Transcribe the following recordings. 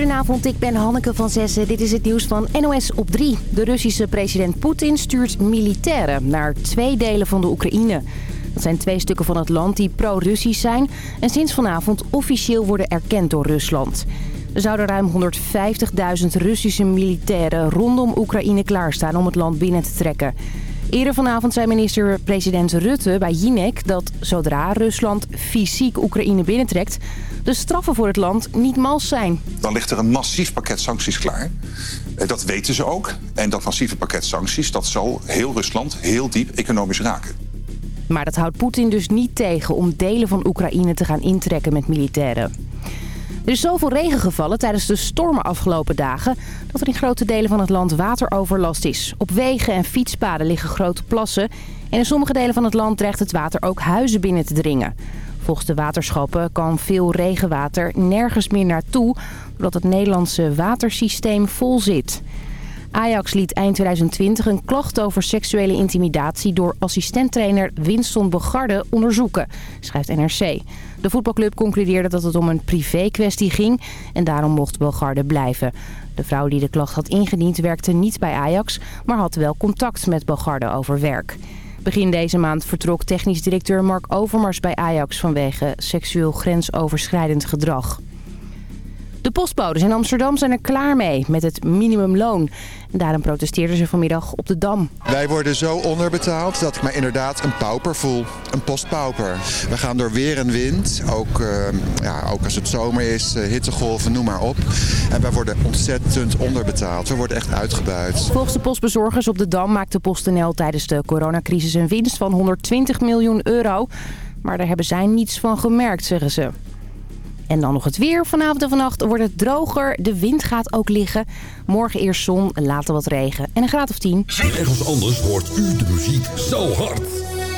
Goedenavond, ik ben Hanneke van Zessen. Dit is het nieuws van NOS op 3. De Russische president Poetin stuurt militairen naar twee delen van de Oekraïne. Dat zijn twee stukken van het land die pro-Russisch zijn... en sinds vanavond officieel worden erkend door Rusland. Er zouden ruim 150.000 Russische militairen rondom Oekraïne klaarstaan om het land binnen te trekken. Eerder vanavond zei minister-president Rutte bij Jinek dat zodra Rusland fysiek Oekraïne binnentrekt... de straffen voor het land niet mals zijn. Dan ligt er een massief pakket sancties klaar. Eh, dat weten ze ook. En dat massieve pakket sancties dat zal heel Rusland heel diep economisch raken. Maar dat houdt Poetin dus niet tegen om delen van Oekraïne te gaan intrekken met militairen. Er is zoveel regen gevallen tijdens de stormen afgelopen dagen... dat er in grote delen van het land wateroverlast is. Op wegen en fietspaden liggen grote plassen. En in sommige delen van het land dreigt het water ook huizen binnen te dringen. Volgens de waterschappen kan veel regenwater nergens meer naartoe... doordat het Nederlandse watersysteem vol zit. Ajax liet eind 2020 een klacht over seksuele intimidatie... door assistenttrainer Winston Bogarde onderzoeken, schrijft NRC. De voetbalclub concludeerde dat het om een privé-kwestie ging... en daarom mocht Bogarde blijven. De vrouw die de klacht had ingediend werkte niet bij Ajax... maar had wel contact met Bogarde over werk. Begin deze maand vertrok technisch directeur Mark Overmars bij Ajax... vanwege seksueel grensoverschrijdend gedrag. De postbodes in Amsterdam zijn er klaar mee met het minimumloon. En daarom protesteerden ze vanmiddag op de Dam. Wij worden zo onderbetaald dat ik me inderdaad een pauper voel. Een postpauper. We gaan door weer en wind. Ook, uh, ja, ook als het zomer is, uh, hittegolven, noem maar op. En wij worden ontzettend onderbetaald. We worden echt uitgebuit. Volgens de postbezorgers op de Dam maakte PostNL tijdens de coronacrisis een winst van 120 miljoen euro. Maar daar hebben zij niets van gemerkt, zeggen ze. En dan nog het weer. Vanavond en vannacht wordt het droger. De wind gaat ook liggen. Morgen eerst zon, later wat regen en een graad of 10. Ergens anders hoort u de muziek zo hard.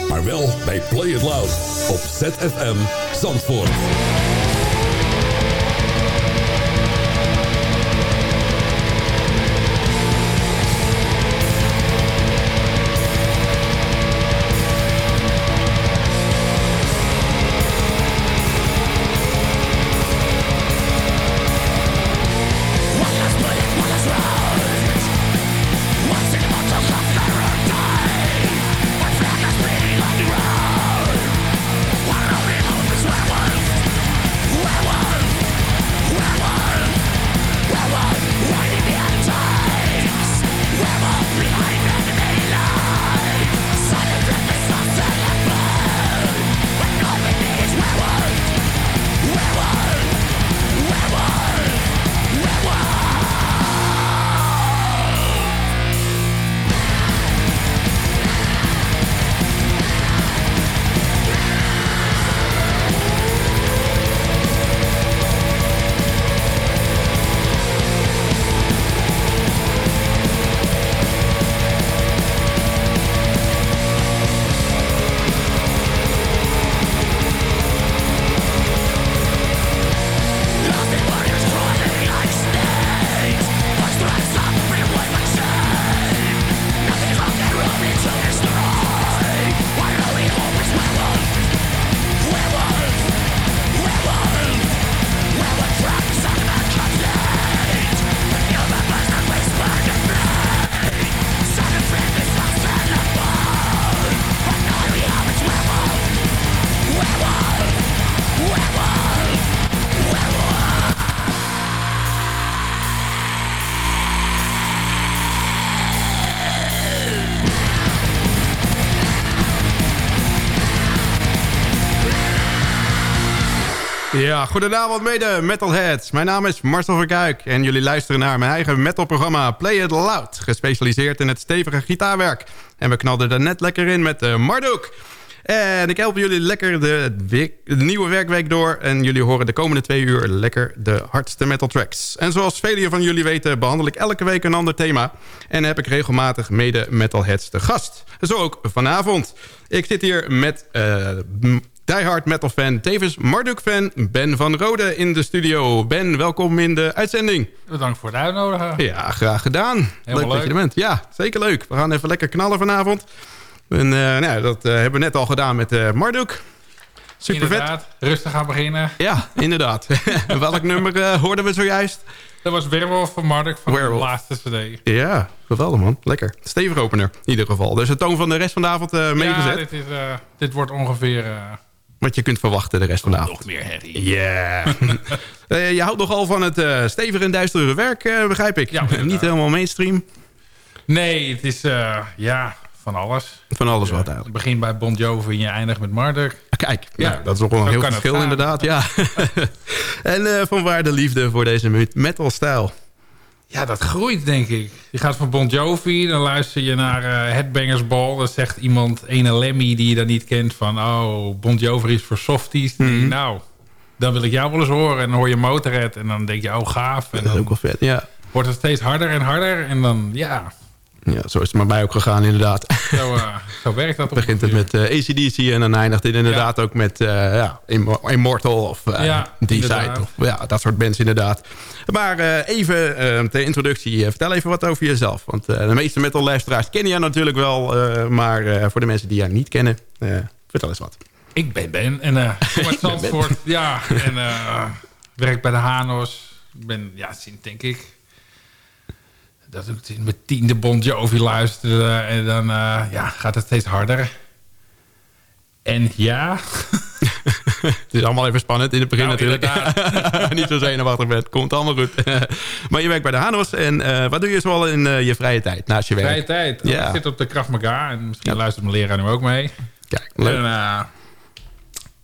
Maar wel bij Play It Loud op ZFM Zandvoort. Ja, goedenavond mede metalheads. Mijn naam is Marcel Verkuik en jullie luisteren naar mijn eigen metalprogramma Play It Loud. Gespecialiseerd in het stevige gitaarwerk. En we knalden er net lekker in met uh, Marduk. En ik help jullie lekker de, de, nieuwe werkweek door. En jullie horen de komende twee uur lekker de hardste metal tracks. En zoals velen van jullie weten behandel ik elke week een ander thema. En heb ik regelmatig mede metalheads te gast. Zo ook vanavond. Ik zit hier met uh, diehard metal fan, tevens Marduk fan, Ben van Rode in de studio. Ben, welkom in de uitzending. Bedankt voor het uitnodigen. Ja, graag gedaan. leuk, dat je er bent. Ja, zeker leuk. We gaan even lekker knallen vanavond. En, uh, nou, dat uh, hebben we net al gedaan met uh, Marduk. Super vet. Inderdaad, rustig aan beginnen. Ja, inderdaad. Welk nummer hoorden we zojuist? Dat was Werewolf van Marduk van Werewolf. de laatste cd. Ja, geweldig man. Lekker. Stevig opener in ieder geval. Dus de toon van de rest van de avond uh, meegezet. Ja, dit, is, uh, dit wordt ongeveer... Wat je kunt verwachten de rest van de avond. Nog meer herrie. Ja. Yeah. je houdt nogal van het stevige en duistere werk, begrijp ik. Ja, Niet helemaal mainstream. Nee, het is... ja, van alles. Van alles wat eigenlijk. Je begint bij Bon Jovi en je eindigt met Marduk. Kijk, ja, nou, dat is nog wel een heel verschil inderdaad. Ja. en uh, van waar de liefde voor deze metal-stijl? Ja, dat groeit denk ik. Je gaat van Bon Jovi, dan luister je naar uh, Headbangers Ball. Dan zegt iemand, ene Lemmy die je dan niet kent... van oh, Bon Jovi is voor softies. Mm -hmm. Nou, dan wil ik jou wel eens horen. En dan hoor je Motorhead en dan denk je, oh gaaf. En dat is ook wel vet, ja. Wordt het steeds harder en harder. En dan, ja, ja, zo is het maar bij ook gegaan inderdaad. Zo, uh, zo werkt dat. Begint het met uh, ACDC en dan eindigt het inderdaad ja. ook met uh, ja, Immortal of ja, D-Side. Of ja, dat soort bands inderdaad. Maar even ter introductie, vertel even wat over jezelf. Want de meeste metal luisteraars kennen jou natuurlijk wel. maar voor de mensen die jou niet kennen, vertel eens wat. Ik ben Ben en kom uit Zandvoort. ja, en werk bij de Hanos. Ik ben, ja, sinds denk ik dat ik in mijn tiende Bon Jovi luisterde. En dan uh, ja, gaat het steeds harder. En ja... het is allemaal even spannend in het begin nou, natuurlijk. Niet zo zenuwachtig bent. Komt allemaal goed. maar je werkt bij de Hanos. En uh, wat doe je zoal in uh, je vrije tijd naast je werk? Vrije tijd? Ja. Ik zit op de Krav Maga. En misschien ja. luistert mijn leraar nu ook mee. Kijk, leuk. En,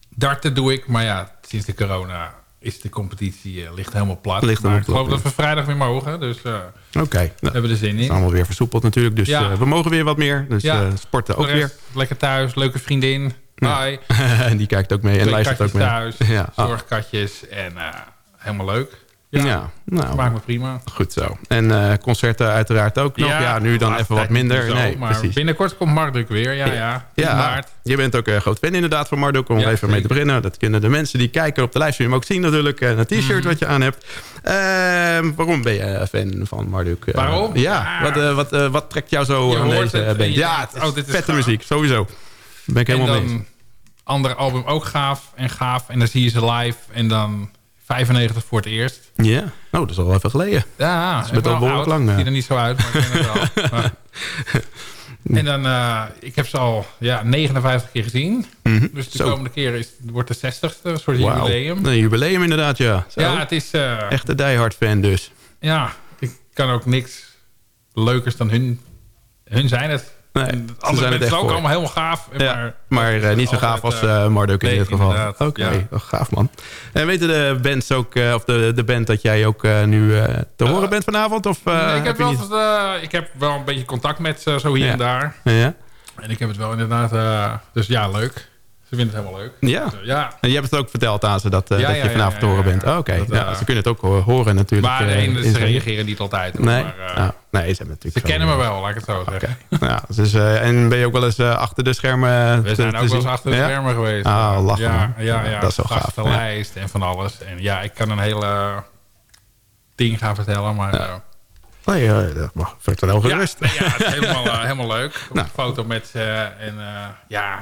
darten doe ik. Maar ja, sinds de corona is de competitie uh, ligt helemaal plat. Ligt maar ik geloof plat, dat we vrijdag weer mogen. Dus uh, Oké. Okay. we hebben er zin in. Het is allemaal weer versoepeld natuurlijk. Dus Ja. uh, we mogen weer wat meer. Dus Ja. sporten ook weer. Lekker thuis, leuke vriendin. Ja. Hi. en die kijkt ook mee en luistert ook mee. thuis, Ja. Zorgkatjes en eh, helemaal leuk. Ja, Ja, nou, Maakt me prima. goed zo. En eh, concerten uiteraard ook nog. Ja, nu dan laatste even wat minder. zo, nee, maar precies. binnenkort komt Marduk weer. Ja, ja. Ja, maart. je bent ook een groot fan inderdaad van Marduk. Om Ja, even mee te beginnen. Dat kunnen de mensen die kijken op de livestream ook zien natuurlijk. En het t-shirt Mhm. wat je aan hebt. Ehm, waarom ben je fan van Marduk? Eh, Waarom? Ja, wat, eh, wat, eh, wat trekt jou zo Je aan deze het band? je Ja, denkt, het is oh, dit is vette gaaf. muziek, sowieso. Ben ik helemaal mee eens. dan ander album ook gaaf en gaaf. En dan zie je ze live. En dan 95 voor het eerst. Ja, oh, dat is al even geleden. Ja, is met al behoorlijk lang, Het ja. ziet er niet zo uit, maar ik ken het wel. Maar- en dan, eh, ik heb ze al ja, 59 keer gezien. Dus de Zo. komende keer is, wordt de 60ste, een soort jubileum. Een jubileum inderdaad, ja. Zo. Ja, het is... eh, Echte diehard fan dus. Ja, ik kan ook niks leukers dan hun. Hun zijn het. Nee, andere zijn het mensen ook voor. allemaal helemaal gaaf. Ja, maar maar eh, niet zo gaaf als eh Marduk in dit geval. Oké, ja. oh, gaaf man. En weten de bands ook, of de, de band dat jij ook nu te horen bent vanavond? Of, Nee, ik, heb wel, niet... ik heb wel een beetje contact met zo hier Ja. en daar. Ja? En ik heb het wel inderdaad... dus ja, leuk. Ze vinden het helemaal leuk. Ja. Dus, ja. En je hebt het ook verteld aan ze dat, eh, Ja, dat ja, je vanavond te horen bent. Oh, Oké, ja, eh, ze kunnen het ook ho- horen natuurlijk. Maar eh, in ze reageren niet altijd. Nee, Maar, eh, Ah, nee, ze natuurlijk kennen me wel, laat ik het zo zeggen. Ja, dus, eh, en ben je ook wel eens eh, achter de schermen We te- zijn te ook wel eens achter de schermen geweest. Ah, lachen, ja, ja, ja, Dat is wel gaaf, lijst en van alles. En ja, ik kan een hele ding gaan vertellen, maar... eh, Nee, eh, dat mag. Vertel gerust. Ja, nee, ja, het is helemaal, eh, helemaal leuk. Op Nou. een foto met ze en eh, ja,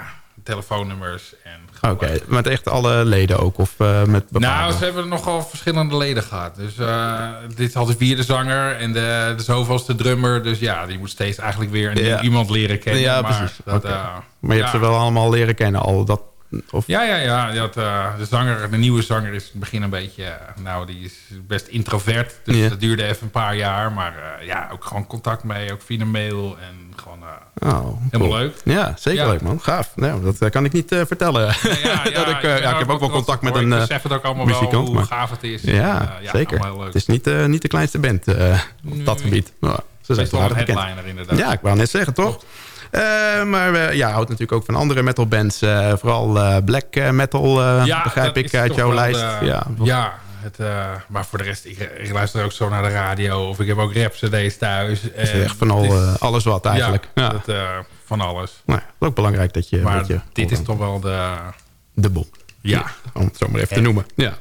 telefoonnummers. En Oké, met echt alle leden ook? Of eh, met bepaalde? Nou, ze hebben nogal verschillende leden gehad. Dus eh, dit al de vierde zanger en de, de zoveelste drummer. Dus ja, die moet steeds eigenlijk weer Ja. iemand leren kennen. Ja, maar precies. Dat, eh, Maar je ja. hebt ze wel allemaal leren kennen al? Dat, of... Ja, ja, ja. Had, eh, de, zanger, de nieuwe zanger is in het begin een beetje... nou, die is best introvert. Dus Ja. dat duurde even een paar jaar. Maar ja, ook gewoon contact mee. Ook via een mail. En gewoon Oh, helemaal leuk. Ja, zeker Ja. leuk man. Gaaf. Nou, dat eh, kan ik niet eh, vertellen. Ja, dat ik, eh, ja, ik heb ook wel contact met een Ik het ook allemaal muzikant. wel hoe maar- gaaf het is. ja, zeker. heel leuk. Het is niet, niet de kleinste band op dat gebied. Ze zijn toch bekend. inderdaad. Ja, ik wou net zeggen, toch? Maar eh, ja, houdt natuurlijk ook van andere metalbands. eh vooral black metal, Ja, begrijp ik uit jouw lijst. de- ja, ja het, eh, maar voor de rest, ik, ik luister ook zo naar de radio. Of ik heb ook rap cd's thuis. Is echt van al, is- eh, alles wat eigenlijk. Ja, Ja, dat, eh, van alles. Nou, ja, het is ook belangrijk dat je... Maar dat je dit is toch wel de... de bom. Ja. Om het zo maar even te noemen. Ja.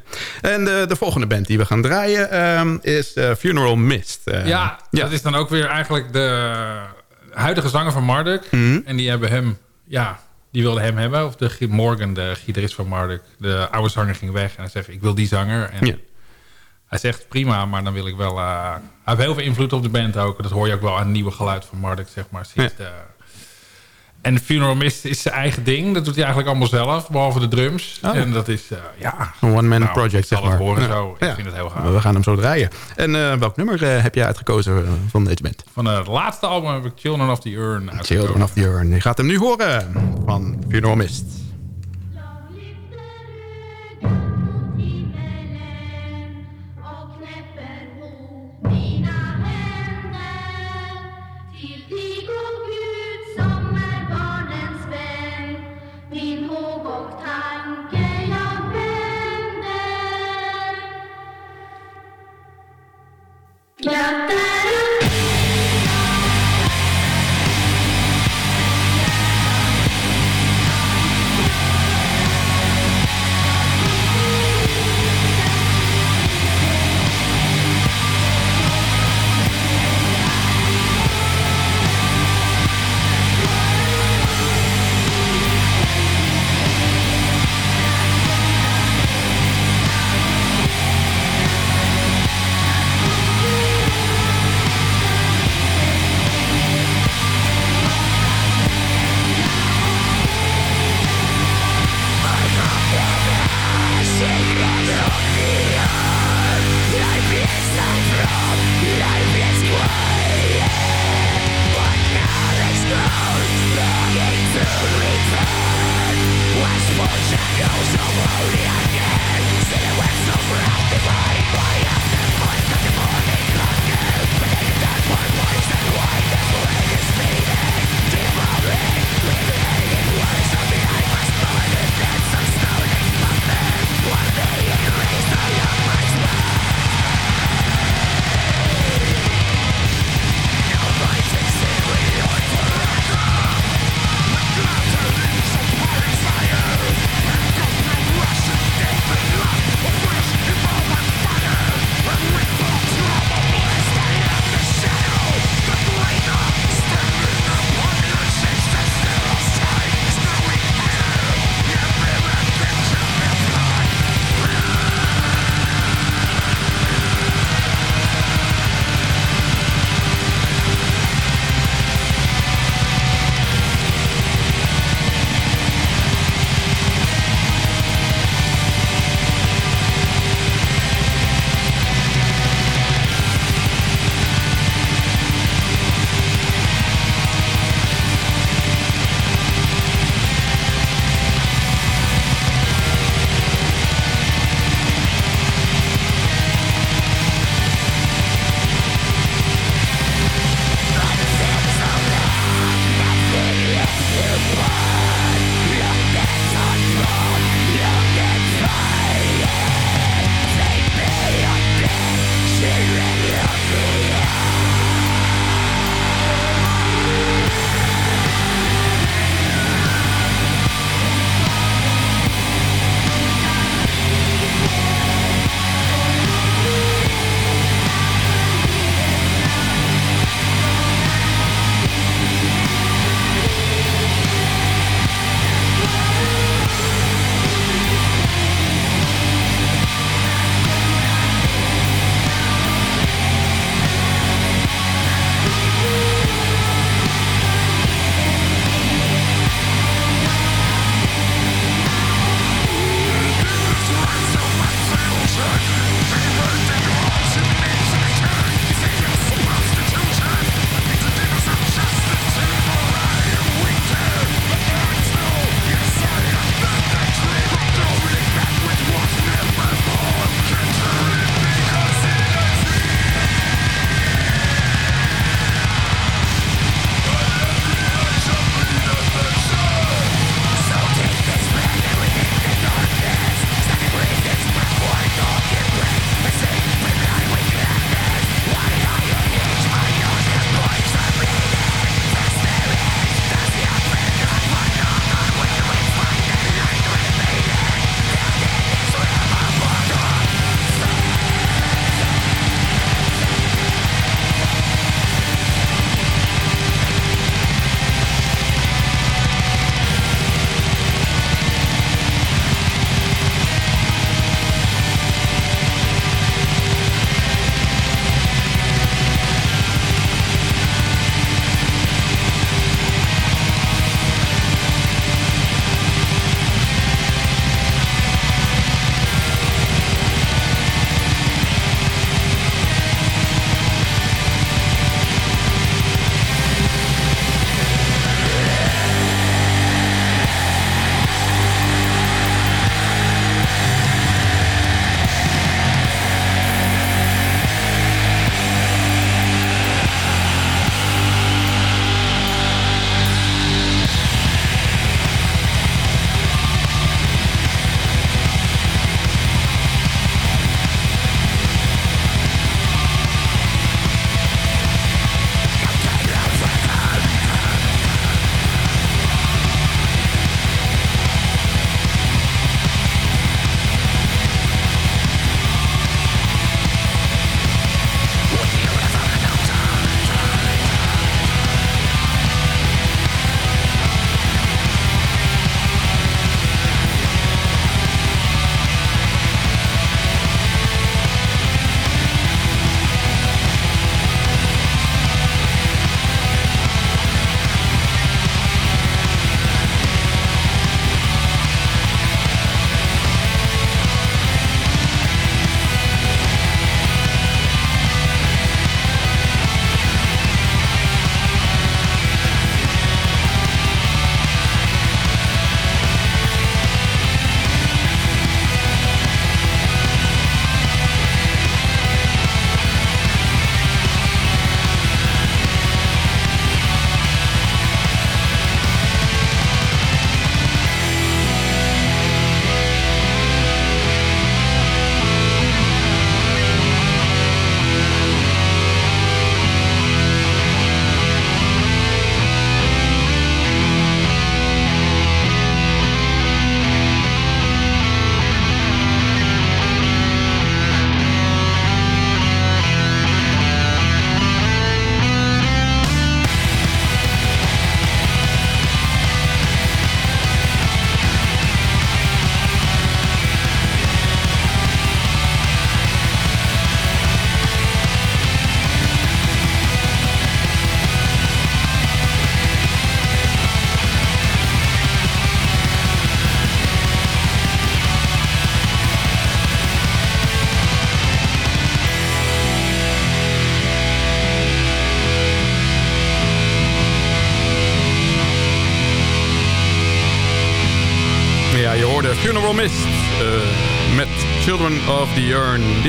En de, de volgende band die we gaan draaien ehm, is Funeral Mist. Ja, ja. dat is dan ook weer eigenlijk de huidige zanger van Marduk. Mhm. En die hebben hem ja, die wilde hem hebben. Of de Morgan, de gitarist van Marduk. De oude zanger ging weg en hij zegt, ik wil die zanger. En Ja. hij zegt, prima, maar dan wil ik wel... eh, hij heeft heel veel invloed op de band ook. Dat hoor je ook wel aan het nieuwe geluid van Marduk, zeg maar. Sinds Ja. de, en Funeral Mist is zijn eigen ding. Dat doet hij eigenlijk allemaal zelf, behalve de drums. Oh. En dat is, eh, ja... Een one-man Nou, project, zeg maar. het horen Ja. zo. Ik Ja. vind het heel gaaf. We gaan hem zo draaien. En eh, welk nummer eh, heb jij uitgekozen van deze band? Van het laatste album heb ik Children of the Urn uitgekozen. Children of the Urn. Je gaat hem nu horen van Funeral Mist. やったる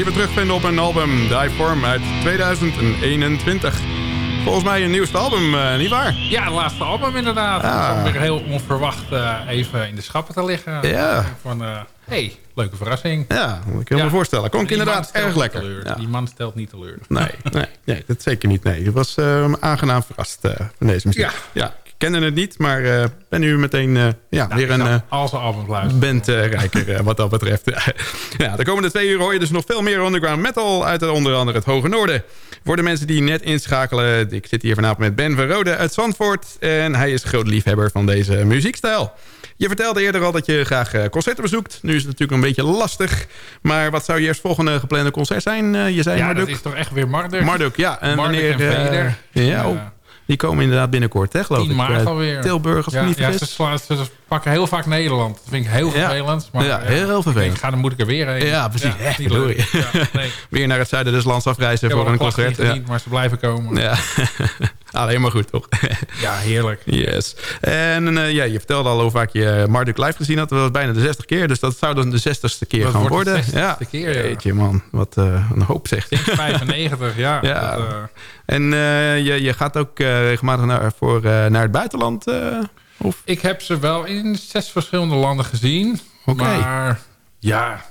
Urn. Die we terugvinden op een album Die Form uit 2021. Volgens mij een nieuwste album, eh, niet waar? Ja, het laatste album inderdaad. Ah. Het kwam weer heel onverwacht eh, even in de schappen te liggen. Ja. Van, eh hey, leuke verrassing. Ja, ik kan me Ja. voorstellen. Klonk inderdaad erg lekker. Ja. Die man stelt niet teleur. Nee, nee, nee, dat zeker niet. Nee, ik was eh, aangenaam verrast van deze muziek. Ja. ja, kende het niet, maar eh, ben nu meteen eh, ja, weer een... Al zijn albums luisteren. bent eh, rijker wat dat betreft. ja, de komende twee uur hoor je dus nog veel meer underground metal uit onder andere het Hoge Noorden. Voor de mensen die net inschakelen, ik zit hier vanavond met Ben Verrode uit Zandvoort. En hij is groot liefhebber van deze muziekstijl. Je vertelde eerder al dat je graag concerten bezoekt. Nu is het natuurlijk een beetje lastig. Maar wat zou je eerst volgende geplande concert zijn? Je zei Ja, Marduk. dat is toch echt weer Marduk? Marduk, ja. En Marduk wanneer... en Vader. ja, oh, die komen inderdaad binnenkort, hè, geloof 10 ik. maart Eh, alweer. Tilburg, ik ja, niet ja, ze, slaan- ze pakken heel vaak Nederland. Dat vind ik heel vervelend. Maar, Ja, eh, heel vervelend. Ik ga, dan moet ik er weer heen. Ja, precies. Niet leuk. Ja, nee. Weer naar het zuiden des lands afreizen Ik heb voor een concert. niet maar ze blijven komen. Ja, alleen maar goed, toch? Ja, heerlijk. yes. En eh, ja, je vertelde al hoe vaak je Marduk live gezien had. Dat was bijna de 60 keer, dus dat zou dan de 60ste keer Dat gaan de worden. 60ste ja. keer, ja. Jeetje, man. Wat eh, een hoop zegt. Sinds 95, ja. Ja. Dat, eh, En eh, je, je gaat ook eh, regelmatig naar, voor, eh, naar het buitenland? eh, of? ik heb ze wel in zes verschillende landen gezien. Oké. Maar ja,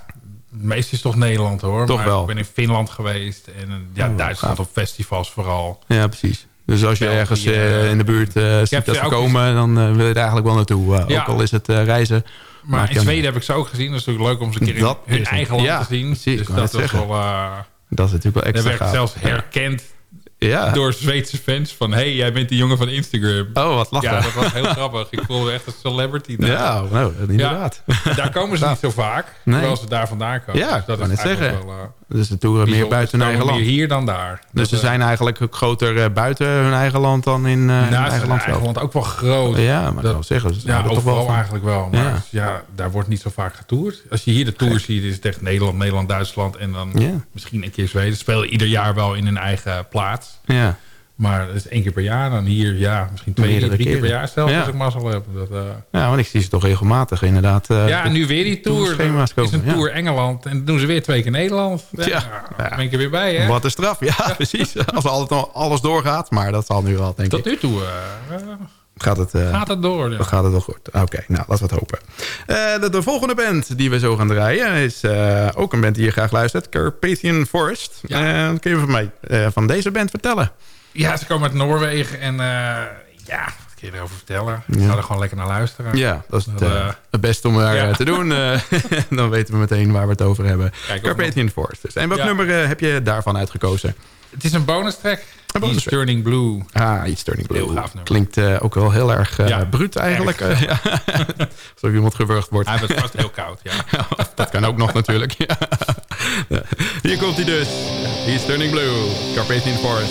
het meeste is toch Nederland hoor. Toch maar wel. Ik ben in Finland geweest. En eh, ja, Oh, Duitsland gaaf. op festivals vooral. Ja, precies. Dus als je ergens eh, in de buurt eh, ziet dat ze komen... dan eh, wil je er eigenlijk wel naartoe. eh, Ja. Ook al is het eh, reizen. Maar in Zweden heb ik ze ook gezien. Dat is natuurlijk leuk om ze een keer Dat in hun eigen land Ja, te zien. precies, ik dus dat is wel... eh Dat is natuurlijk wel extra werd ik gaaf. zelfs herkend Ja. door Zweedse fans. Van, hé, hey, jij bent die jongen van Instagram. Oh, wat lachen. Ja, dat was heel grappig. Ik voelde echt een celebrity daar. Ja, nou, inderdaad. Daar komen ze niet zo vaak. Nee. Terwijl ze daar vandaan komen. Ja, dus dat ik is net eigenlijk zeggen. wel... Dus de toeren meer buiten hun eigen land. meer hier dan daar. Dus Dat, ze eh, zijn eigenlijk groter eh, buiten hun eigen land dan in, hun naast eigen land eigen zelf. land ook wel groot. Ja, maar ik Dat- wil zeggen, ze Ja, houden toch wel overal eigenlijk wel. Maar Ja. ja. daar wordt niet zo vaak getoerd. Als je hier de tour ziet, is het echt Nederland, Nederland, Duitsland. En dan Ja. misschien een keer Zweden. Ze spelen ieder jaar wel in hun eigen plaats. Ja. Maar het is één keer per jaar. Dan hier, ja, misschien twee, drie keer per jaar zelfs. Ja. Als ik mazzel heb. Dat, eh, ja, want ik zie ze toch regelmatig inderdaad. eh, ja, en nu weer die tour. is een ja. tour Engeland. En dan doen ze weer twee keer Nederland. Ja, Ja. ja. ben ik er weer bij, hè? Wat een straf, ja, precies. Als altijd alles doorgaat, maar dat zal nu wel, denk Tot ik. nu toe eh, Gaat het, gaat het door. ja. dan gaat het wel goed. Oké, nou, laten we het hopen. De, de volgende band die we zo gaan draaien... is ook een band die je graag luistert. Carpathian Forest. Kun je van mij van deze band vertellen? Ja, ze komen uit Noorwegen. En eh, ja, wat kun je erover vertellen? Ik ga er gewoon lekker naar luisteren. Ja, dat is het, Dat, eh, eh, het beste om ja. eh, te doen. Dan weten we meteen waar we het over hebben. Carpathian Forest. En welk Ja. nummer heb je daarvan uitgekozen? Het is een bonus track. bonus track. Turning Blue. Ah, iets Turning Blue. Heel gaaf nummer. Klinkt ook wel heel erg Ja, bruut eigenlijk. ja. Alsof iemand gewurgd wordt. Hij was vast heel koud, ja. dat kan ook nog natuurlijk. Ja. Ja. Hier komt hij dus. He's Turning Blue. Carpathian Forest.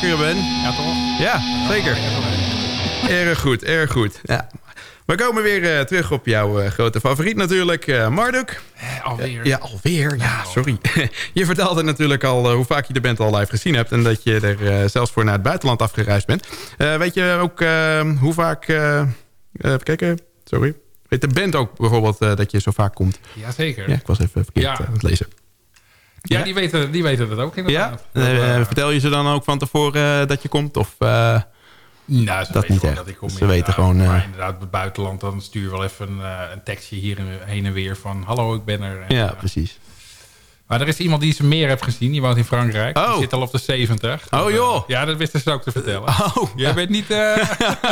Ben. Ja, toch? Ja, zeker. Erg goed, erg goed. Ja. We komen weer eh, terug op jouw eh, grote favoriet natuurlijk, eh, Marduk. Eh, Alweer. Ja, alweer. Ja, sorry. je vertelde natuurlijk al hoe vaak je de band al live gezien hebt... en dat je er eh, zelfs voor naar het buitenland afgereisd bent. Eh, weet je ook eh, hoe vaak... eh, even kijken, sorry. Weet de band ook bijvoorbeeld eh, dat je zo vaak komt? Jazeker. Ja, ik was even verkeerd Ja. aan het lezen. Ja, Ja. die, weten, die weten dat ook Ja? inderdaad. Eh, Dat, eh, vertel je ze dan ook van tevoren eh, dat je komt? Of, eh, Nou, ze Dat weten niet gewoon dat ik kom. Ze weten gewoon, eh, Maar inderdaad, op het buitenland, dan stuur wel even een, eh, een tekstje hier en, heen en weer van... Hallo, ik ben er. En, ja, eh, precies. Maar er is iemand die ze meer heeft gezien. Die woont in Frankrijk. Oh. Die zit al op de 70. Oh, eh, joh. ja, dat wisten ze ook te vertellen. Oh, Jij bent niet... eh,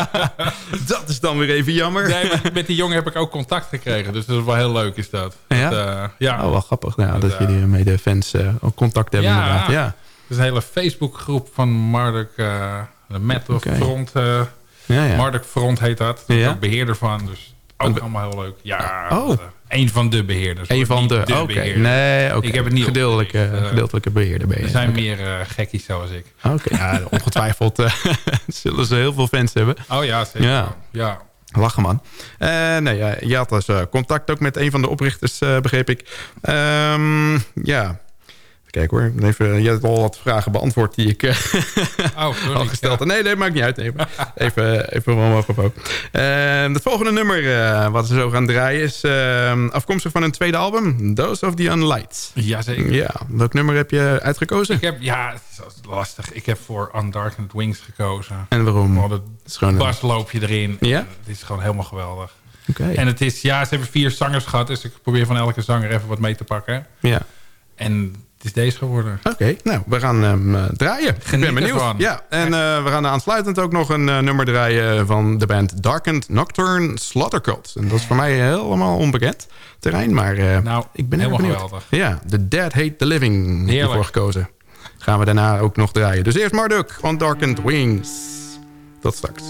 dat is dan weer even jammer. nee, met, die jongen heb ik ook contact gekregen. Dus dat is wel heel leuk is dat. Ja? Dat, eh, ja. Oh, wel grappig. Ja, dat Dat, jullie met de fans ook contact hebben Ja. inderdaad. Ja, Het is een hele Facebookgroep van Marduk... de Metal Oké. Front... ja, ja. Marduk Front heet dat. Daar ben ik ook beheerder van. Dus ook allemaal heel leuk. Ja, Oh. dat, een van de beheerders. Een van Niet de... Oké, nee, oké. Ik heb het niet Gedeeltelijke, opgericht, eh. gedeeltelijke beheerder ben je. Er zijn meer eh, gekkies zoals ik. Oké, ja, ongetwijfeld eh, zullen ze heel veel fans hebben. Oh ja, zeker. Ja. Ja. Lachen, man. Eh, nee, ja, je had dus eh, contact ook met een van de oprichters, eh, begreep ik. Ehm, ja, Kijk hoor, even, je hebt al wat vragen beantwoord die ik eh, Oh, al gesteld heb. Nee, nee, maakt niet uit. Even, even, even mijn apropos. Uh, het volgende nummer uh, wat we zo gaan draaien is uh, afkomstig van een tweede album. Those of the Unlight. Jazeker. Ja, welk nummer heb je uitgekozen? Ik heb, ja, het is lastig. Ik heb voor Undarkened Wings gekozen. En waarom? Is gewoon basloopje erin. Ja? Het is gewoon helemaal geweldig. Okay. En het is, ja, ze hebben vier zangers gehad. Dus ik probeer van elke zanger even wat mee te pakken. Ja. En het is deze geworden. Oké, okay, nou, we gaan hem uh, draaien. Geniet ik ben benieuwd. Ervan. Ja, en uh, we gaan aansluitend ook nog een uh, nummer draaien van de band Darkened Nocturne Slaughtercult. En dat is voor mij helemaal onbekend terrein, maar nou, ik ben helemaal benieuwd. geweldig. Ja, The Dead Hate the Living Heerlijk. ervoor gekozen. Gaan we daarna ook nog draaien. Dus eerst Marduk van Darkened Wings. Tot straks.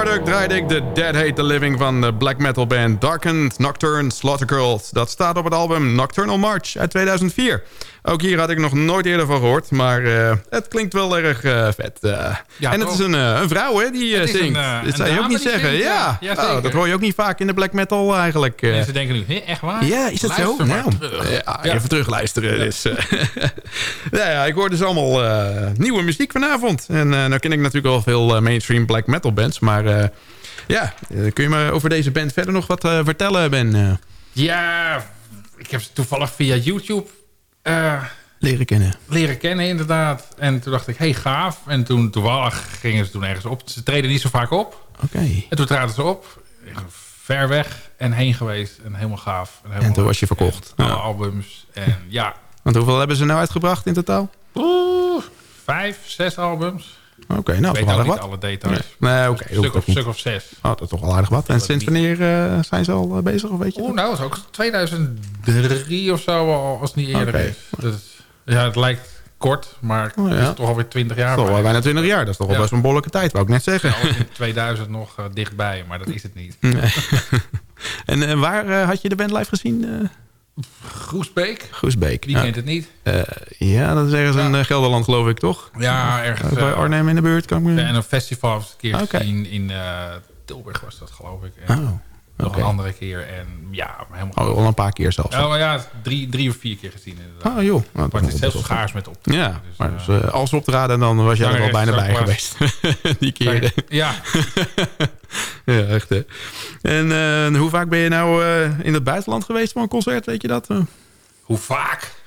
Marduk draaide ik de Dead Hate the Living van de black metal band Darkened Nocturne Slaughter Cult. Dat staat op het album Nocturnal March uit 2004. Ook hier had ik nog nooit eerder van gehoord, maar eh, het klinkt wel erg eh, vet. eh. Ja, en het toch? is een, een vrouw hè, die een, zingt. eh, dat een zou je ook niet zeggen. zingt, ja, ja. Ja, Oh, dat hoor je ook niet vaak in de black metal eigenlijk. eh. Mensen denken nu, "Hé, echt waar? Ja, is dat Luister zo? maar Nou, terug. ja, even terugluisteren. Dus, eh. ja, ja, ik hoor dus allemaal eh, nieuwe muziek vanavond. En eh nou ken ik natuurlijk al veel mainstream black metal bands. Maar eh, ja, eh, kun je me over deze band verder nog wat eh, vertellen, Ben? eh, Ja, ik heb ze toevallig via YouTube leren kennen. leren kennen inderdaad. En toen dacht ik, hey gaaf. En toen toevallig gingen ze toen ergens op. Ze treden niet zo vaak op. Oké. En toen traden ze op. Ver weg en heen geweest. En helemaal gaaf. En, helemaal En toen was je verkocht. Alle Ja. albums. En ja, Want hoeveel hebben ze nou uitgebracht in totaal? oeh, vijf, zes albums. Oké, nou, Ik weet wat. alle details. Nee, nee, oké. Stuk, of, niet. stuk of zes. Oh, dat is toch wel aardig wat. En sinds wanneer eh, zijn ze al eh, bezig, of weet je Oeh, nou, dat is ook 2003 of zo, al, als het niet eerder Oké. is. Ja, het lijkt kort, maar Oh, ja. het is toch alweer 20 jaar. Toch bij. bijna 20 jaar. Dat is toch wel Ja. best een behoorlijke tijd, wou ik net zeggen. Ja, in 2000 nog eh, dichtbij, maar dat is het niet. en waar had je de band live gezien? Groesbeek, Groesbeek. wie Ja. kent het niet? Eh, ja, dat is ergens in eh, Gelderland, geloof ik, toch? Ja, ergens. Bij eh, Arnhem in de buurt, kan ik me... en een festival een keer Oké. gezien in Tilburg was dat geloof ik. En Oh, nog een andere keer en ja, helemaal Oh, al een paar keer zelfs. Oh ja, drie, drie of vier keer gezien inderdaad. Oh joh. Nou, maar het is heel schaars met op. Ja, Dus, maar eh, dus, eh, als optraden, dan was jij er al bijna bij geweest. Die keer. Ja, ja, echt hè. En eh, hoe vaak ben je nou eh, in het buitenland geweest voor een concert, weet je dat? Eh, hoe vaak?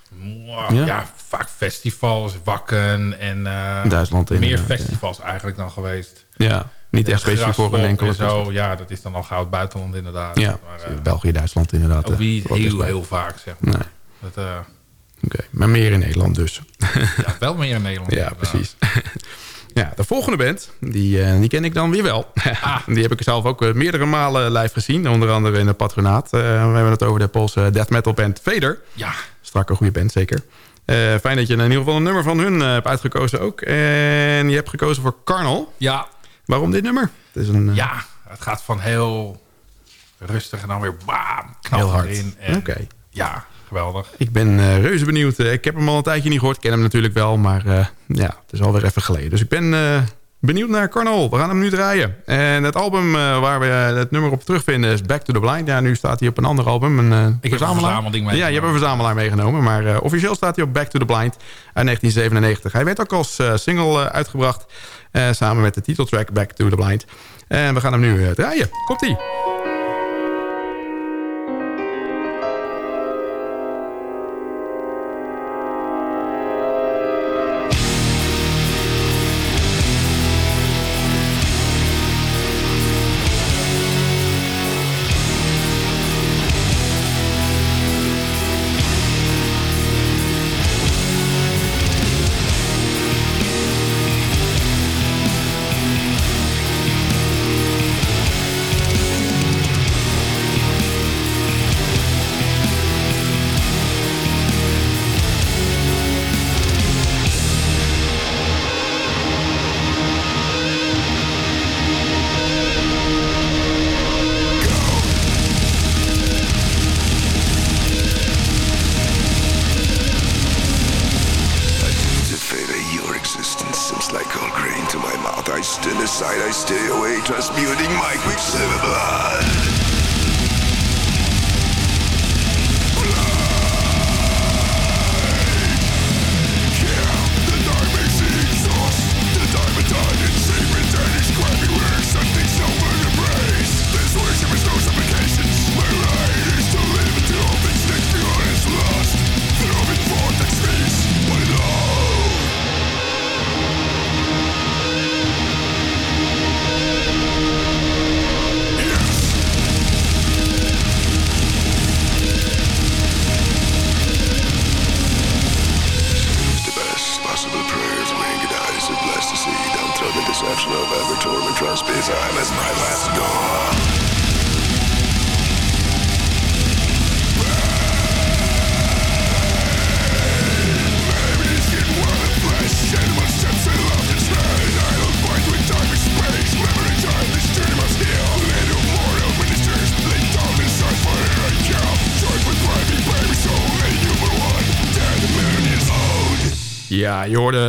Ja. ja. vaak festivals, Wakken en eh, Duitsland meer ja. festivals eigenlijk dan geweest. ja, niet echt specifiek voor een Graspop enkele. en zo, ja, dat is dan al gauw het buitenland inderdaad. Ja, maar, eh, België, Duitsland inderdaad. ook eh, niet wat heel, heel vaak, zeg maar. Nee, Dat, eh, oké. Maar meer in Nederland dus. ja, wel meer in Nederland. Ja, inderdaad. precies. Ja, de volgende band, die, eh, die ken ik dan weer wel. Die heb ik zelf ook eh, meerdere malen live gezien. Onder andere in het patronaat. Eh, we hebben het over de Poolse death metal band Vader. Ja, Strakke goede band, zeker. Eh, fijn dat je in ieder geval een nummer van hun eh, hebt uitgekozen ook. En je hebt gekozen voor Carnal. ja, Waarom dit nummer? Het is een eh, ja, het gaat van heel rustig en dan weer bam, knal heel hard. erin. En, Oké. Ja, geweldig. Ik ben eh, reuze benieuwd. Eh, ik heb hem al een tijdje niet gehoord. Ik ken hem natuurlijk wel, maar eh, ja, het is alweer even geleden. Dus ik ben eh, benieuwd naar Carnal. We gaan hem nu draaien. En het album eh, waar we het nummer op terugvinden is Back to the Blind. Ja, nu staat hij op een ander album. Een, eh, een verzamelaar. verzamelding Ja, je hebt een verzamelaar meegenomen. Maar eh, officieel staat hij op Back to the Blind uit 1997. Hij werd ook als eh, single uitgebracht. Eh, samen met de titeltrack Back to the Blind. En we gaan hem nu eh, draaien. Komt-ie.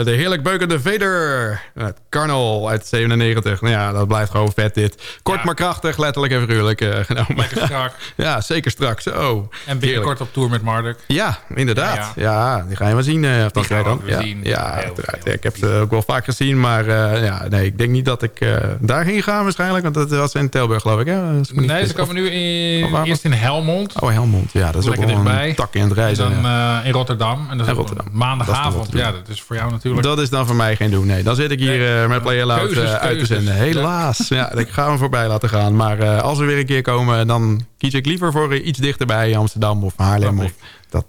De heerlijk beukende Vader. Het Carnal uit 97. Nou ja, dat blijft gewoon vet dit. Kort Ja. maar krachtig, letterlijk en figuurlijk eh, genomen. Lekker strak. Ja, zeker straks. Zo. En binnenkort op tour met Marduk. Ja, inderdaad. Ja, Ja, die ga je wel zien. gaan jij we dan. ja, zien. ja, Heel ik heb ze ook wel vaak gezien. Maar eh, ja, nee, ik denk niet dat ik eh, daarheen ga waarschijnlijk. Want dat was in Tilburg, geloof ik. Hè? Nee, ze komen nu in, Of eerst in Helmond. Oh, Helmond. Ja, dat is ook wel een dichtbij. tak in het En reizen. dan in Rotterdam. En dat is En Rotterdam. maandagavond. Dat is nog ja, dat is voor jou natuurlijk... Dat is dan voor mij geen doen. Nee, dan zit ik hier Nee. eh, met Play Loud Keuzes, eh, uit te zenden. Helaas. Ja. ik ga hem voorbij laten gaan. Maar eh, als we weer een keer komen, dan kies ik liever voor iets dichterbij. Amsterdam of Haarlem. Snap Of,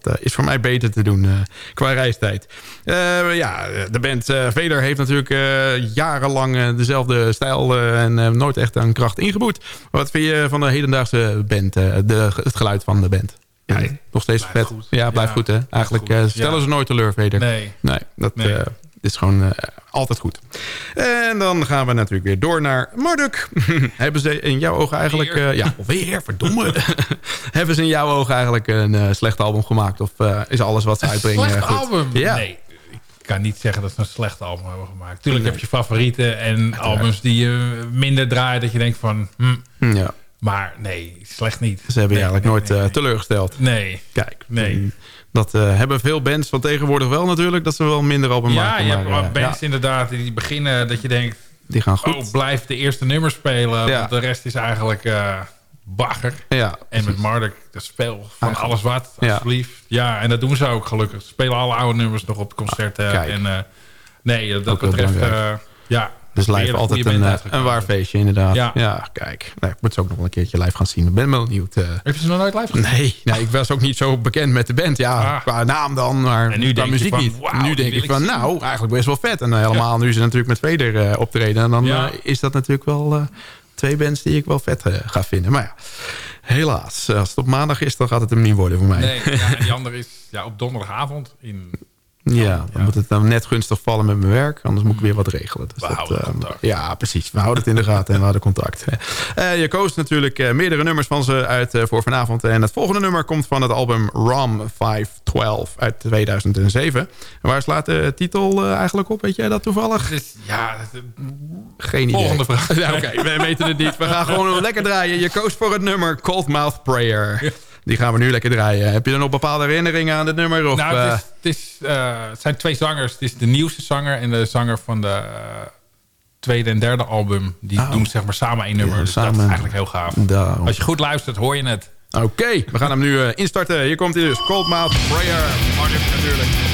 dat is voor mij beter te doen qua reistijd. Ja, de band Vader heeft natuurlijk jarenlang dezelfde stijl en nooit echt aan kracht ingeboet. Wat vind je van de hedendaagse band? de, het geluid van de band? Ja, nog steeds vet. goed. Ja, blijft Ja, goed hè. Eigenlijk goed. eh, stellen Ja. ze nooit teleur, Vader. Nee. Nee, dat Nee. eh, is gewoon eh, altijd goed. En dan gaan we natuurlijk weer door naar Marduk. Hebben ze in jouw ogen eigenlijk... Weer? eh, ja, alweer, verdomme. Hebben ze in jouw ogen eigenlijk een eh, slecht album gemaakt? Of eh, is alles wat ze uitbrengen slecht goed? album? Ja. Nee, ik kan niet zeggen dat ze een slecht album hebben gemaakt. Tuurlijk heb je favorieten en albums die je minder draait. Dat je denkt van... hm, Ja, maar nee, slecht niet. ze hebben je eigenlijk nee, nooit nee, eh, teleurgesteld. Nee. Kijk, Nee. dat eh, hebben veel bands van tegenwoordig wel natuurlijk. Dat ze wel minder album Ja, maken. je hebt maar, wel eh, bands ja, inderdaad die beginnen dat je denkt... die gaan goed. Oh, blijf de eerste nummer spelen. Ja. Want de rest is eigenlijk eh bagger. ja, En met Marduk, dat speel van alles wat, Ja. alsjeblieft. Ja. en dat doen ze ook gelukkig. Ze spelen alle oude nummers nog op concerten. Kijk. En eh, nee, dat Ook betreft... eh, ja, Dus live altijd een, eh, een waar feestje inderdaad. Ja, Ja. kijk. Nee, ik moet ze ook nog wel een keertje live gaan zien. Ik ben wel benieuwd. eh. Heb je ze nog nooit live gezien? Nee, nee, ik was ook niet zo bekend met de band. Ja, Ah. qua naam dan, maar En nu qua muziek van, niet. nu denk ik van, nou, eigenlijk best wel vet. En eh, helemaal nu ze natuurlijk met Vader eh, optreden. En dan Ja. is dat natuurlijk wel twee bands die ik wel vet ga vinden. Maar ja, helaas. Als het op maandag is, dan gaat het hem niet worden voor mij. Nee, ja, en die andere is ja, op donderdagavond in... Ja, dan moet het dan net gunstig vallen met mijn werk. Anders moet ik weer wat regelen. Dus We dat, houden contact. Ja, precies. We houden het in de gaten en we houden contact. Eh, je koos natuurlijk eh, meerdere nummers van ze uit eh, voor vanavond. En het volgende nummer komt van het album ROM 512 uit 2007. En waar slaat de titel eigenlijk op? Weet jij dat toevallig? Ja, Geen idee. Volgende vraag. Ja, Oké, we weten het niet. We gaan gewoon lekker draaien. Je koos voor het nummer Cold Mouth Prayer. Die gaan we nu lekker draaien. Heb je er nog bepaalde herinneringen aan dit nummer? Of, nou, eh, het, is, het, is, eh, het zijn twee zangers. Het is de nieuwste zanger en de zanger van de eh, tweede en derde album. Die Oh. doen zeg maar samen één nummer. Ja, dus dat is eigenlijk heel gaaf. daarom. Als je goed luistert, hoor je het. Oké, we gaan hem nu eh, instarten. Hier komt hij dus. Cold Mouth Prayer. Natuurlijk.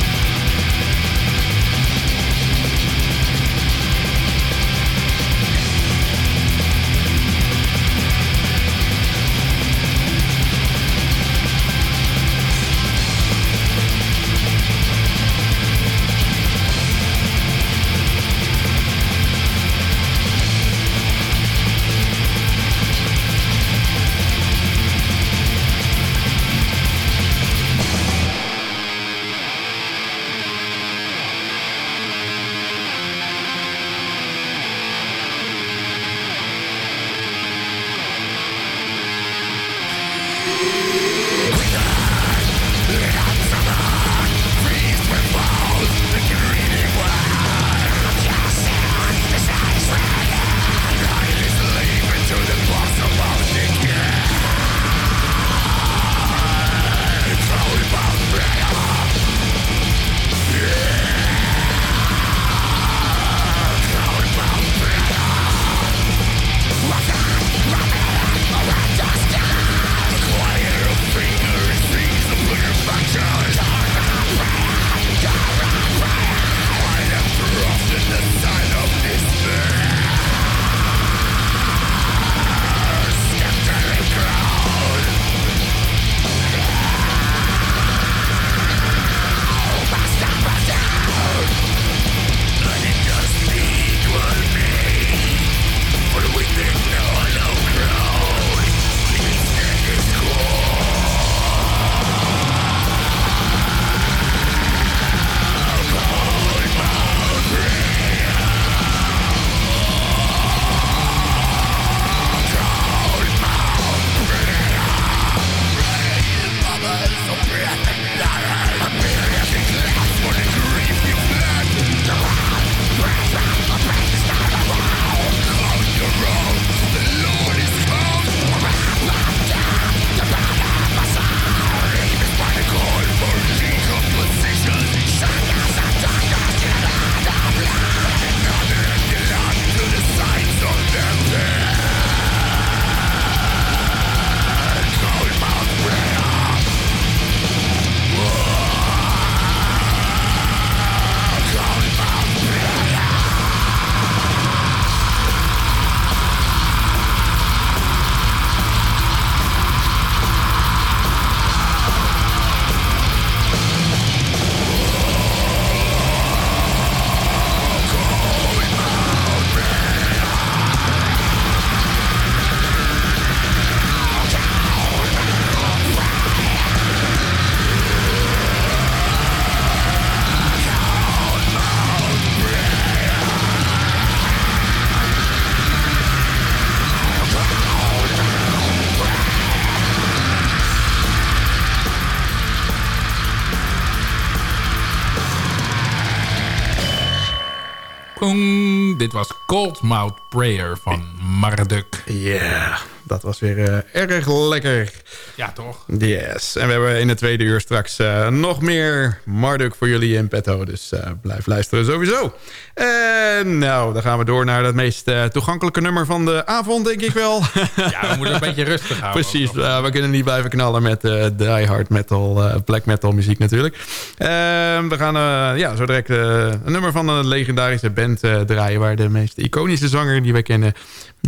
Was Cold Mouth Prayer van Marduk. Ja, dat was weer eh, erg lekker. Ja, toch? Yes. En we hebben in de tweede uur straks eh, nog meer Marduk voor jullie in petto. Dus eh, blijf luisteren sowieso. En nou, dan gaan we door naar het meest toegankelijke nummer van de avond, denk ik wel. Ja, we moeten een beetje rustig houden. Precies, we kunnen niet blijven knallen met die hard metal, black metal muziek natuurlijk. Ehm, we gaan ja, zo direct een nummer van een legendarische band draaien... waar de meest iconische zanger die wij kennen,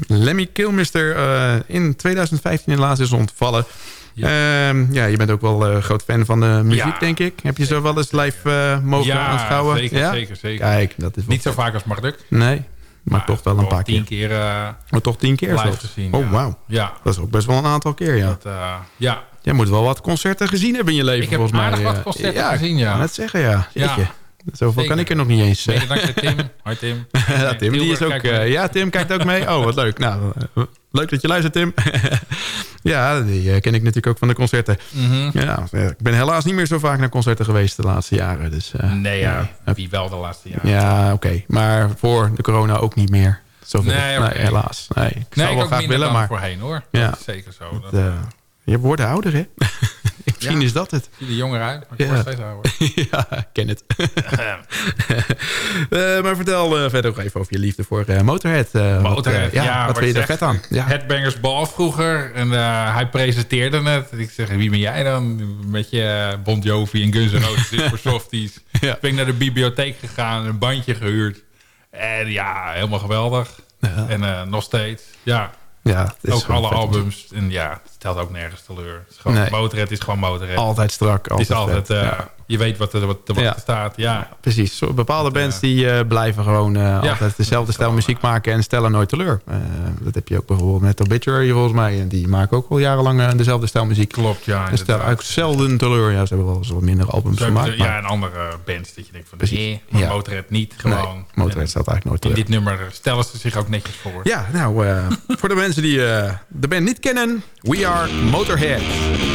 Lemmy Kilmister... eh, in 2015 helaas is ontvallen. Ja. ja, je bent ook wel een groot fan van de muziek, Ja. denk ik. Heb je zo wel eens live eh, mogen Ja, aanschouwen? zeker, zeker, zeker. Kijk, dat is Niet zo vaak als Marduk. Nee, maar, toch wel een paar tien keer. keer eh, Maar toch tien keer live gezien. Oh, ja. wauw. Ja, Dat is ook best wel een aantal keer, ja. dat, eh, ja. Jij moet wel wat concerten gezien hebben in je leven, Ik heb volgens mij. aardig wat eh. concerten gezien, ja. ik Net zeggen, ja. Ja. Zoveel Zeker. kan ik er nog niet eens. eh. Mede dankzij Tim. Hoi Tim. ja, Tim, die is ook... Eh, ja, Tim kijkt ook mee. Oh, wat leuk. Nou, eh, leuk dat je luistert, Tim. ja, die eh, ken ik natuurlijk ook van de concerten. Mhm. Ja, eh, ik ben helaas niet meer zo vaak naar concerten geweest de laatste jaren. Dus, eh, Nee, ja. Wie wel de laatste jaren. Ja, oké. Maar voor de corona ook niet meer. Zoveel, Nee, helaas. Nee, ik Nee, zou ik wel graag willen, maar... voorheen hoor. Ja. Dat is zeker zo. Dat, eh, eh, je wordt ouder, hè? Misschien Ja. is dat het. er jonger uit, maar ik Ja. steeds ouder. ja, ik ken het. Eh, maar vertel eh, verder nog even over je liefde voor eh, Motorhead. wat, Motorhead, eh, ja, ja, wat vind je er vet aan? Ja. Headbangers Ball vroeger. En hij presenteerde het. Ik zeg, wie ben jij dan? Met je eh, Bon Jovi en Guns N' Roses voor softies. Ja. Ben ik naar de bibliotheek gegaan, een bandje gehuurd. En ja, helemaal geweldig. En nog steeds. Ja, ja, ook alle albums. En ja, stelt ook nergens teleur. Het is gewoon, Nee. Motorhead is gewoon Motorhead. Altijd strak. het is Altijd, vet. eh, ja. je weet wat er, wat, wat Ja. er staat. Ja, Precies. Bepaalde Dat, bands eh, die eh, blijven gewoon altijd dezelfde stijl muziek maken en stellen nooit teleur. Dat heb je ook bijvoorbeeld met Obituary volgens mij. En die maken ook al jarenlang dezelfde stijl muziek. klopt. Ja, En stellen inderdaad. ook zelden teleur. Ja, ze hebben wel eens wat minder albums Zo gemaakt. maar ja, en andere bands dat je denkt van... Precies. Nee, maar Ja. Motorhead niet. nee, Gewoon. Motorhead staat eigenlijk nooit in teleur. dit nummer stellen ze zich ook netjes voor. Ja, nou, voor de mensen die de band niet kennen... We Are Motorhead.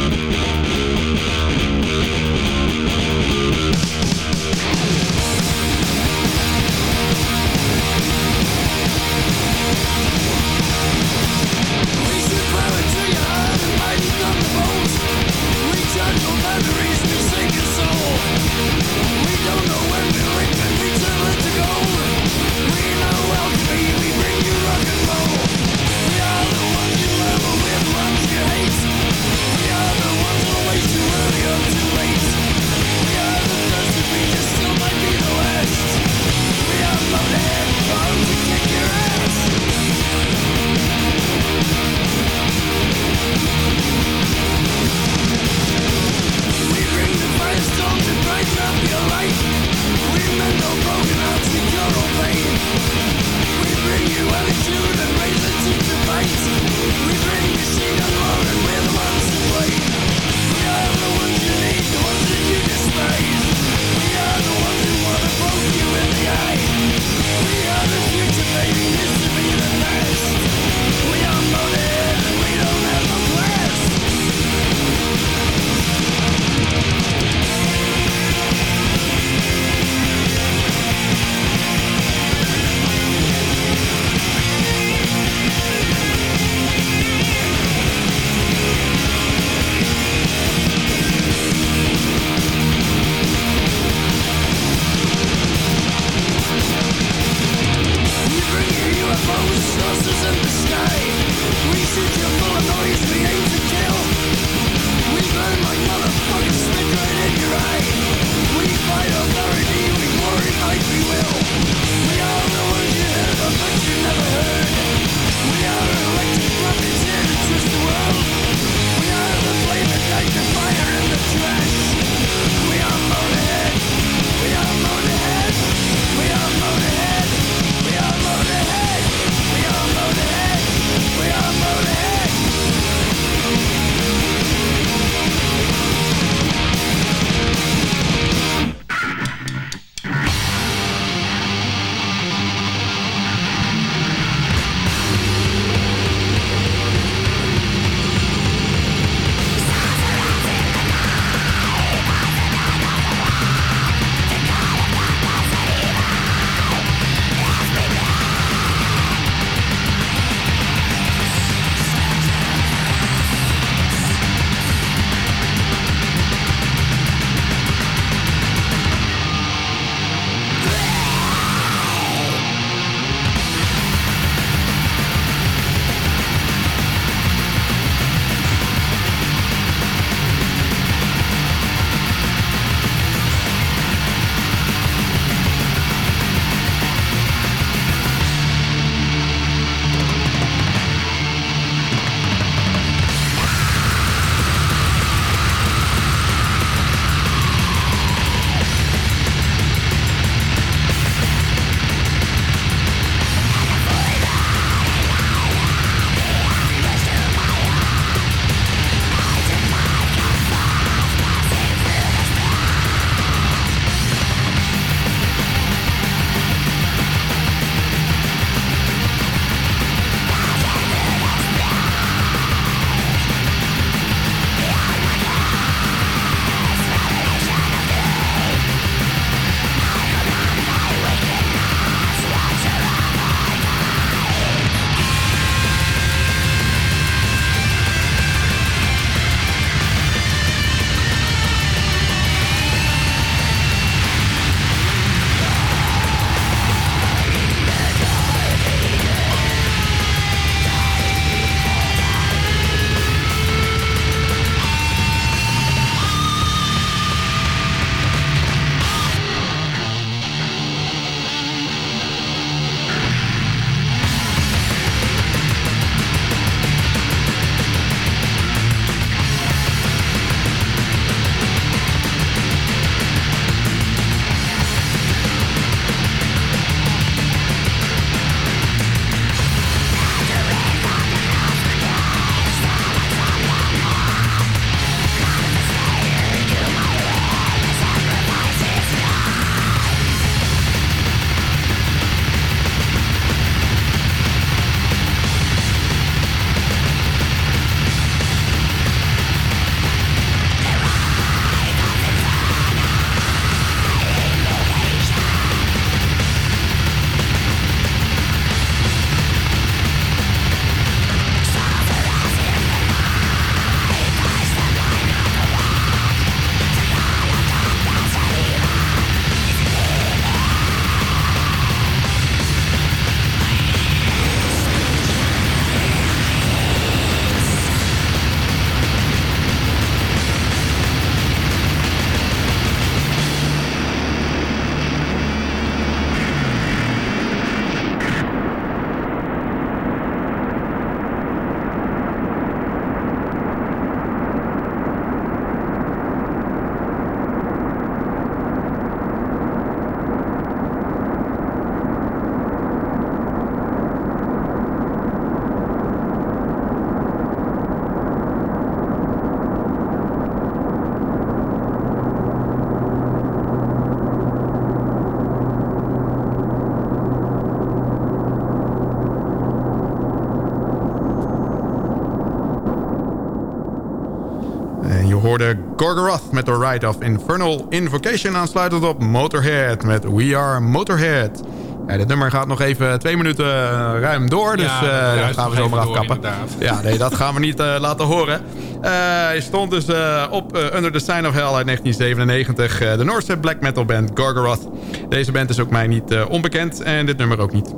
Gorgoroth met The Ride of Infernal Invocation... aansluitend op Motorhead met We Are Motorhead. Ja, dit nummer gaat nog even twee minuten eh, ruim door, dus Ja, eh, dat gaan we zomaar afkappen. inderdaad. Ja, nee, dat gaan we niet eh, laten horen. Hij stond dus op Under the Sign of Hell uit 1997. eh, de Noorse black metal band Gorgoroth. Deze band is ook mij niet onbekend en dit nummer ook niet.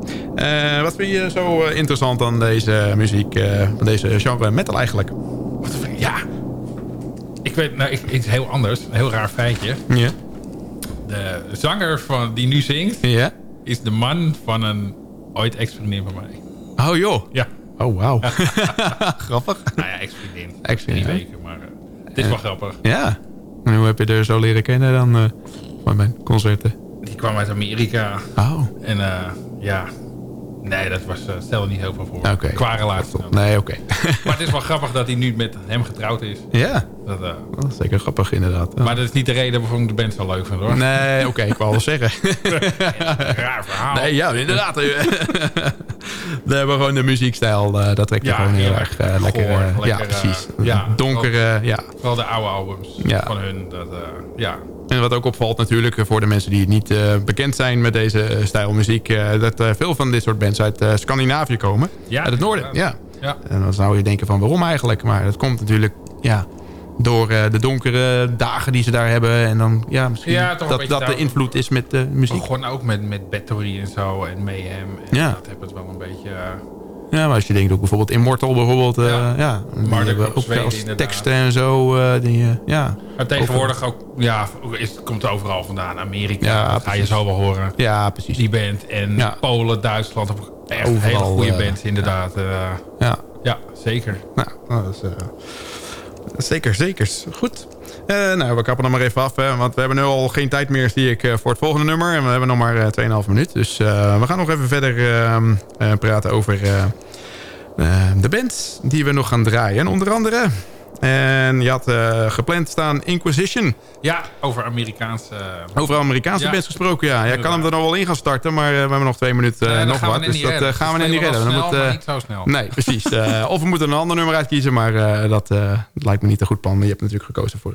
Wat vind je zo interessant aan deze muziek, van deze genre metal eigenlijk? Wat Ja. Ik weet, nou, ik, iets heel anders. Een heel raar feitje. Ja. De zanger van, die nu zingt, Ja? is de man van een ooit ex-vriendin van mij. Oh joh. Ja. Oh wauw. Grappig. Nou ja, ex-vriendin. Ex-vriendin, ja. weken, maar eh, het is wel grappig. Ja. En hoe heb je er zo leren kennen dan eh, van mijn concerten? Die kwam uit Amerika. Oh. En eh, ja, nee, dat was, eh, stelde niet heel veel voor. Oké. Qua relatie. Nee, oké. Maar het is wel grappig dat hij nu met hem getrouwd is. ja. Dat, eh, Dat is zeker grappig inderdaad. Maar dat is niet de reden waarom ik de band zo leuk vind hoor. Nee, oké, ik wou wel zeggen. Raar verhaal. Nee, ja, inderdaad. We hebben gewoon de muziekstijl, eh, dat trekt Ja, gewoon heel erg lekker. ja, lekker, eh, precies. ja, Donkere, ja. Vooral de oude albums Ja. van hun. Dat, ja. En wat ook opvalt natuurlijk eh, voor de mensen die niet eh, bekend zijn met deze eh, stijl muziek... dat veel van dit soort bands uit Scandinavië komen. Ja, uit het noorden, ja. Ja. En dan zou je denken van waarom eigenlijk? Maar dat komt natuurlijk ja, door de donkere dagen die ze daar hebben. En dan ja, misschien Ja, dat dat de invloed is met de muziek. Gewoon ook met, met Battery en zo en Mayhem. En Ja. Dat heb het wel een beetje... eh, Ja, maar als je denkt ook bijvoorbeeld Immortal bijvoorbeeld. eh, Ja. ja. die Maar hebben ook Zweden teksten en zo. eh, die, eh, ja. maar tegenwoordig ook... Ja, is, het komt overal vandaan. Amerika, Ja, ga je zo wel horen. ja, precies. Die band. En Ja. Polen, Duitsland. Echt Overal, hele goede eh, bands inderdaad. eh, Ja, ja, zeker. nou, dat is... eh, Zeker, zeker. Goed. Eh, nou, we kappen dan maar even af. Want we hebben nu al geen tijd meer, zie ik, eh, voor het volgende nummer. En we hebben nog maar eh, 2,5 minuut. Dus eh, we gaan nog even verder eh, eh, praten over eh, eh, de band die we nog gaan draaien. Onder andere... En je had eh, gepland staan Inquisition. Ja, over Amerikaanse... Over Amerikaanse Ja. bands gesproken, ja. Jij kan hem er nog wel in gaan starten, maar eh, we hebben nog twee minuten nog wat. Dus niet dat gaan we net niet spelen redden. Dan snel, moet, maar niet zo snel. Nee, precies. Of we moeten een ander nummer uitkiezen, maar dat, dat lijkt me niet een goed plan. Maar je hebt natuurlijk gekozen voor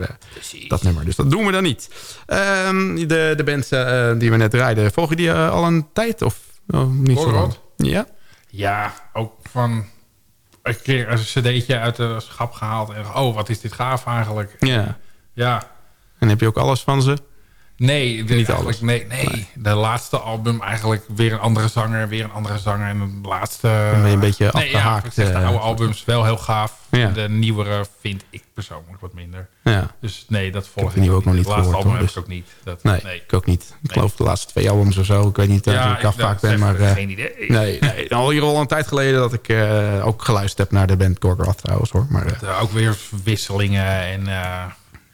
dat nummer, dus dat doen we dan niet. Ehm, de, de bands die we net rijden, volg je die al een tijd of oh, niet zo lang? Ja? Ja, ook van een keer een cd'tje uit de schap gehaald. En oh, wat is dit gaaf eigenlijk. Ja. Ja, En heb je ook alles van ze? Nee, dit Niet eigenlijk- Nee, nee, de laatste album eigenlijk weer een andere zanger, weer een andere zanger. En de laatste... Dan ben je een beetje nee, afgehaakt, Ja, ik zeg, de eh, oude albums wel heel gaaf. Ja. De nieuwere vind ik persoonlijk wat minder. Ja. Dus nee, dat volg heb de nieuwe ook nog niet Het laatste gehoord, album hoor, heb ik ook niet. Dat, Nee, nee. ik ook niet. Ik geloof de laatste twee albums of zo. Ik weet niet of ik af nou, vaak ben, maar... eh, geen idee. Nee, nee, al hier al een tijd geleden dat ik eh, ook geluisterd heb naar de band Gorgoroth trouwens hoor. Maar eh, Eh, ook weer wisselingen en eh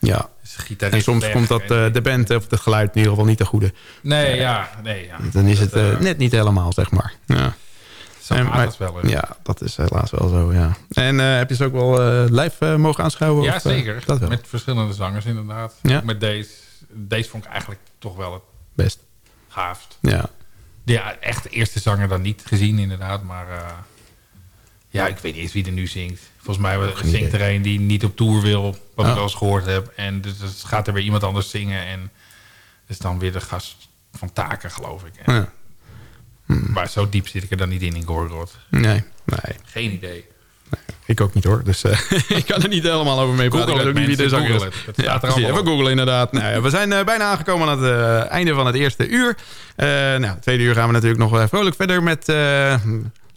ja, gitarist en soms komt dat en- eh, de band of het geluid in ieder geval niet te goede. Nee, ja, nee, ja. Dan is het Dat, eh, eh, net niet helemaal, zeg maar. Ja, En- maar- wel. ja dat is helaas wel zo, ja. En heb je ze ook wel eh, live mogen aanschouwen? Ja, of, zeker. dat wel, Met verschillende zangers inderdaad. Ja. Met deze. Deze vond ik eigenlijk toch wel het best. gaafst. Ja, Ja, echt de eerste zanger dan niet gezien inderdaad. Maar ja, ik weet niet eens wie er nu zingt. Volgens mij Geen zingt idee. er een die niet op tour wil. Wat Oh. ik wel eens gehoord heb. En dus, dus gaat er weer iemand anders zingen. En is dan weer de gast van Taken geloof ik. En- ja. Maar zo diep zit ik er dan niet in in Gorgoroth. nee, nee. Geen idee. Ik ook niet hoor. Dus eh, ik kan er niet helemaal over meepraten. Ik Google weet ook niet wie het, de zanger is. mensen, Google het. Het Ja, staat er precies. Even googlen inderdaad. Nou, ja, we zijn eh, bijna aangekomen aan het eh, einde van het eerste uur. Nou, het tweede uur gaan we natuurlijk nog vrolijk verder met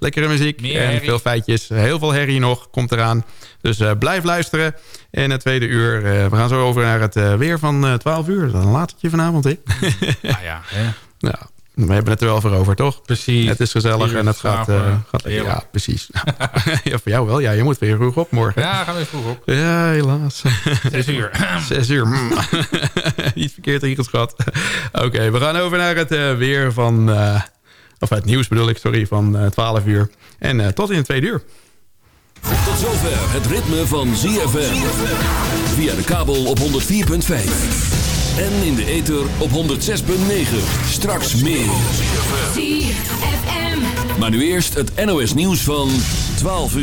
lekkere muziek. Meer en herrie. veel feitjes. Heel veel herrie nog. Komt eraan. Dus eh, blijf luisteren. En het tweede uur. eh, we gaan zo over naar het eh, weer van eh 12 uur. Dat is een latertje vanavond. Hè? Nou ja, hè? ja, we hebben het er wel voor over, toch? precies. Het is gezellig en het gaat, gaat. Ja, precies. ja, voor jou wel. Ja, je moet weer vroeg op morgen. Ja, gaan we weer vroeg op. Ja, helaas. Zes uur. Zes uur. mm. Niet verkeerd ingeschat. Oké, we gaan over naar het weer van... eh, of het nieuws bedoel ik, sorry, van eh 12 uur. En eh, tot in het tweede uur. Tot zover het ritme van ZFM. Via de kabel op 104.5. En in de ether op 106.9. Straks meer. ZFM. Maar nu eerst het NOS nieuws van 12 uur.